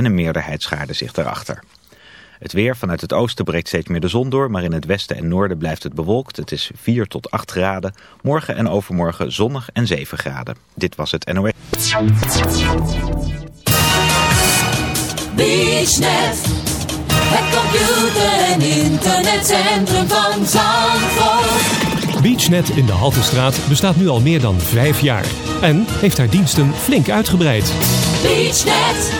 en een meerderheid schaarde zich daarachter. Het weer vanuit het oosten breekt steeds meer de zon door, maar in het westen en noorden blijft het bewolkt. Het is 4 tot 8 graden. Morgen en overmorgen zonnig en 7 graden. Dit was het NOS. BeachNet, het computer- en internetcentrum van Zandvoort. BeachNet in de Haltestraat bestaat nu al meer dan vijf jaar. En heeft haar diensten flink uitgebreid. BeachNet,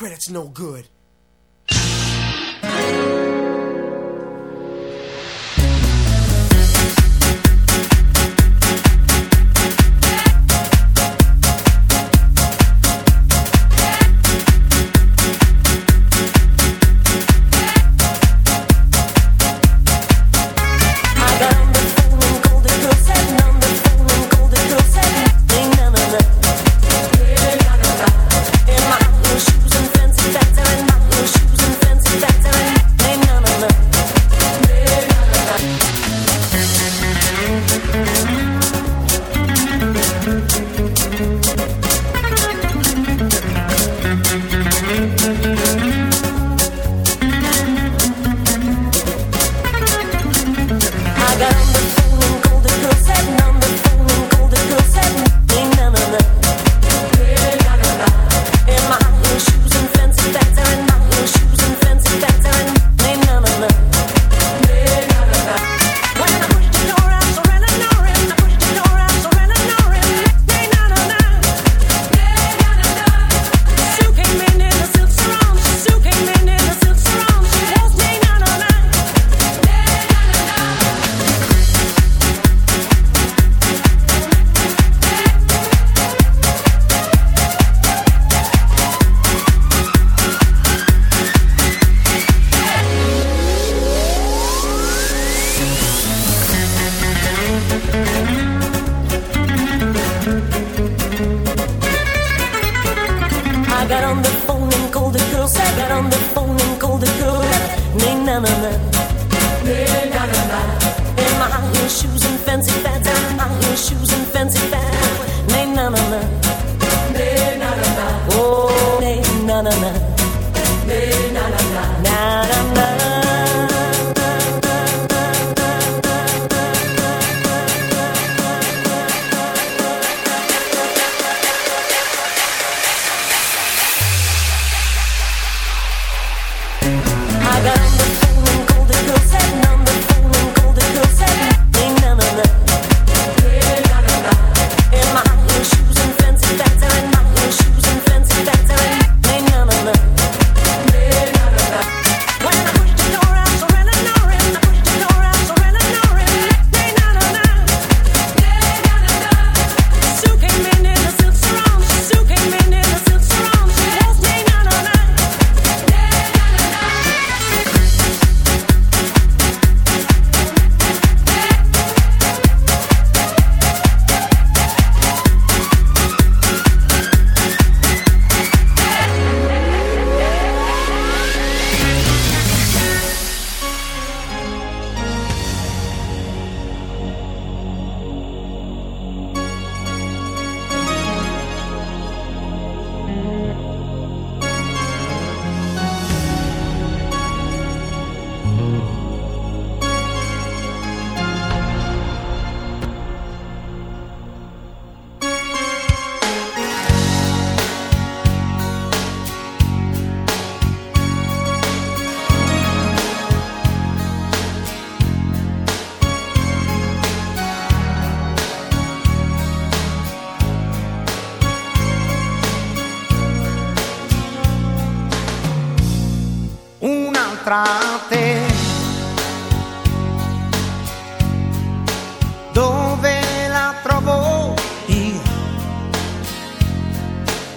credit's no good. na. In my high heels, shoes, and fancy pants. fra te. Dove la trovo io?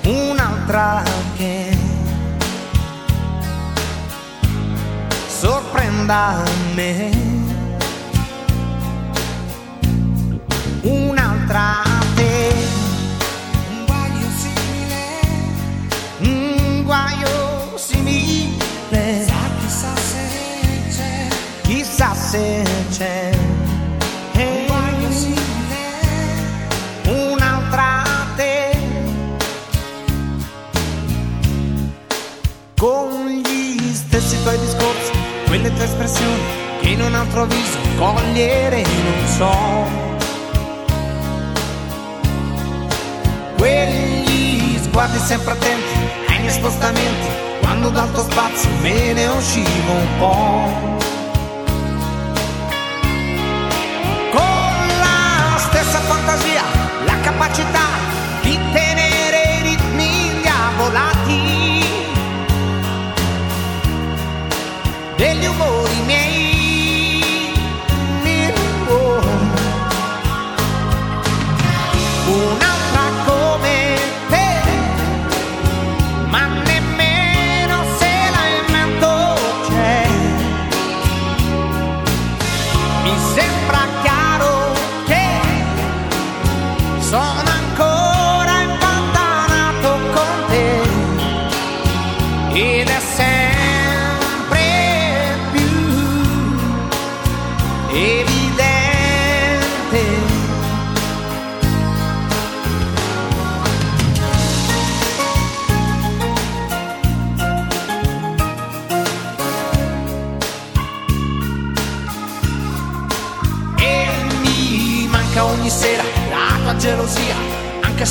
Un'altra che sorprenda me. certe espressioni che in un altro viso cogliere non so. Quegli sguardi sempre attenti ai miei spostamenti, quando dal tuo spazio me ne uscivo un po'. Con la stessa fantasia, la capacità more.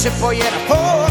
Se poi era forse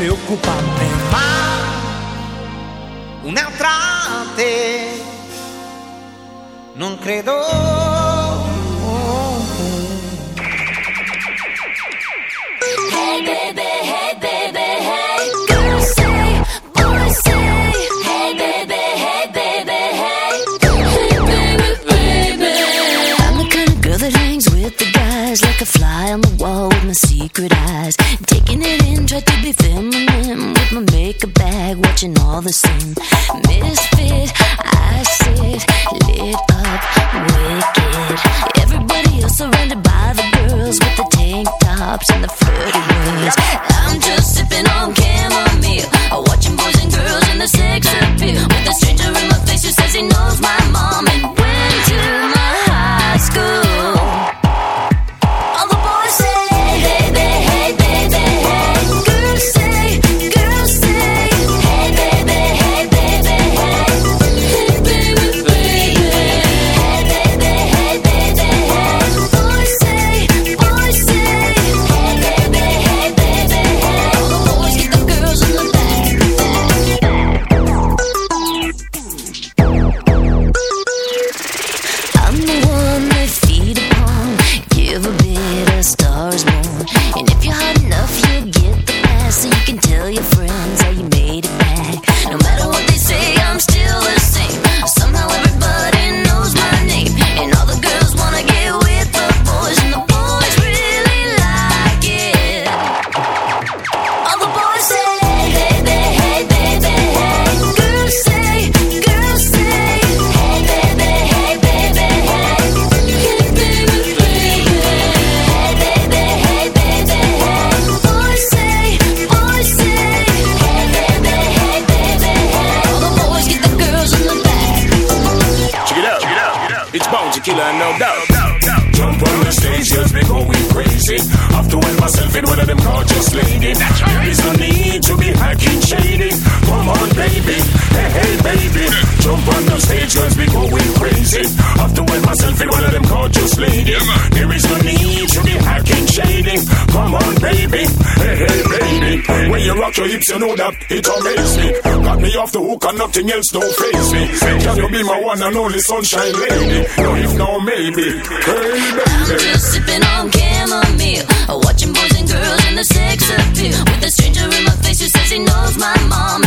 preoccupante, ma un'altra te non credo. Hey baby, hey baby, hey. Girls say, boys say. Hey baby, hey baby, hey. Hey baby, baby. I'm the kind of girl that hangs with the guys like a fly on the my secret eyes. Taking it in, try to be feminine with my makeup bag, watching all the sin. Misfit, I sit lit up, wicked. Everybody else surrounded by the girls with the tank tops and the flirty words. I'm just sipping on chamomile, watching boys and girls in the sex appeal. With a stranger in my face who says he knows my mom and your hips, you know that it amazes me. Got me off the hook and nothing else don't face me. Can you be my one and only sunshine lady? No, if no, maybe. Hey, I'm just sipping on chamomile, watching boys and girls in the sex appeal. With a stranger in my face who says he knows my mom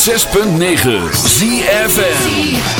106.9 ZFM.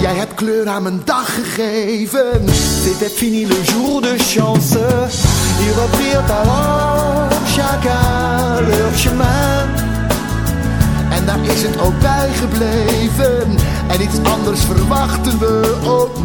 Jij hebt kleur aan mijn dag gegeven. C'était fini le jour de chance. Ils reprirent alors chacun leur chemin. En daar is het ook bij gebleven. En iets anders verwachten we ook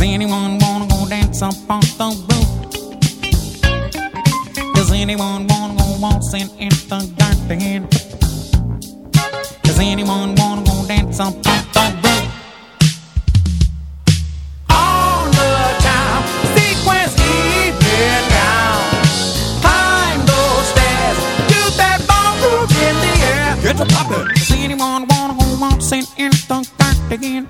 Does anyone wanna go dance up on the roof? Does anyone wanna go waltzing in the garden? Does anyone wanna go dance up on the roof? On the time, sequence evening down. Climb those stairs, do that ballroom in the air. Get to poppin'. Does anyone wanna go waltzing in the garden?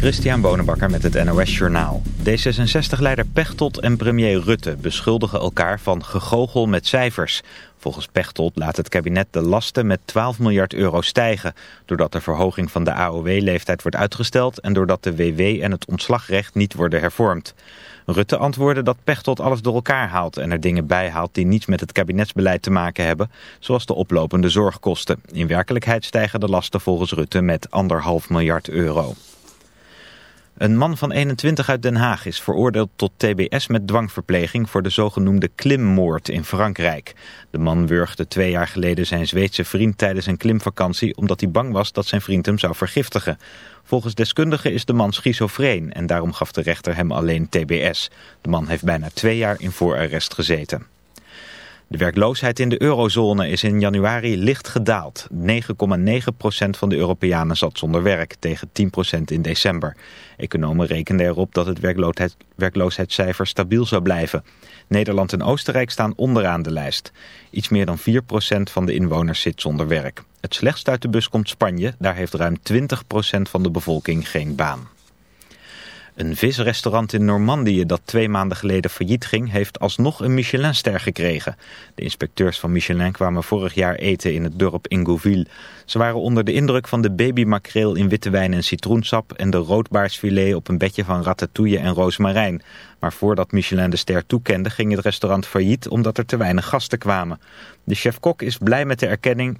Christian Bonenbakker met het NOS Journaal. D66-leider Pechtold en premier Rutte beschuldigen elkaar van gegoochel met cijfers. Volgens Pechtold laat het kabinet de lasten met 12 miljard euro stijgen... doordat de verhoging van de AOW-leeftijd wordt uitgesteld... en doordat de WW en het ontslagrecht niet worden hervormd. Rutte antwoordde dat Pechtold alles door elkaar haalt... en er dingen bijhaalt die niets met het kabinetsbeleid te maken hebben... zoals de oplopende zorgkosten. In werkelijkheid stijgen de lasten volgens Rutte met anderhalf miljard euro. Een man van 21 uit Den Haag is veroordeeld tot tbs met dwangverpleging voor de zogenoemde klimmoord in Frankrijk. De man wurgde twee jaar geleden zijn Zweedse vriend tijdens een klimvakantie omdat hij bang was dat zijn vriend hem zou vergiftigen. Volgens deskundigen is de man schizofreen en daarom gaf de rechter hem alleen tbs. De man heeft bijna twee jaar in voorarrest gezeten. De werkloosheid in de eurozone is in januari licht gedaald. 9,9% van de Europeanen zat zonder werk, tegen 10% in december. Economen rekenden erop dat het werkloosheid, werkloosheidscijfer stabiel zou blijven. Nederland en Oostenrijk staan onderaan de lijst. Iets meer dan 4% van de inwoners zit zonder werk. Het slechtst uit de bus komt Spanje. Daar heeft ruim 20% van de bevolking geen baan. Een visrestaurant in Normandië dat twee maanden geleden failliet ging... heeft alsnog een Michelinster gekregen. De inspecteurs van Michelin kwamen vorig jaar eten in het dorp Ingouville. Ze waren onder de indruk van de babymakreel in witte wijn en citroensap... en de roodbaarsfilet op een bedje van ratatouille en roosmarijn. Maar voordat Michelin de ster toekende ging het restaurant failliet... omdat er te weinig gasten kwamen. De chef-kok is blij met de erkenning...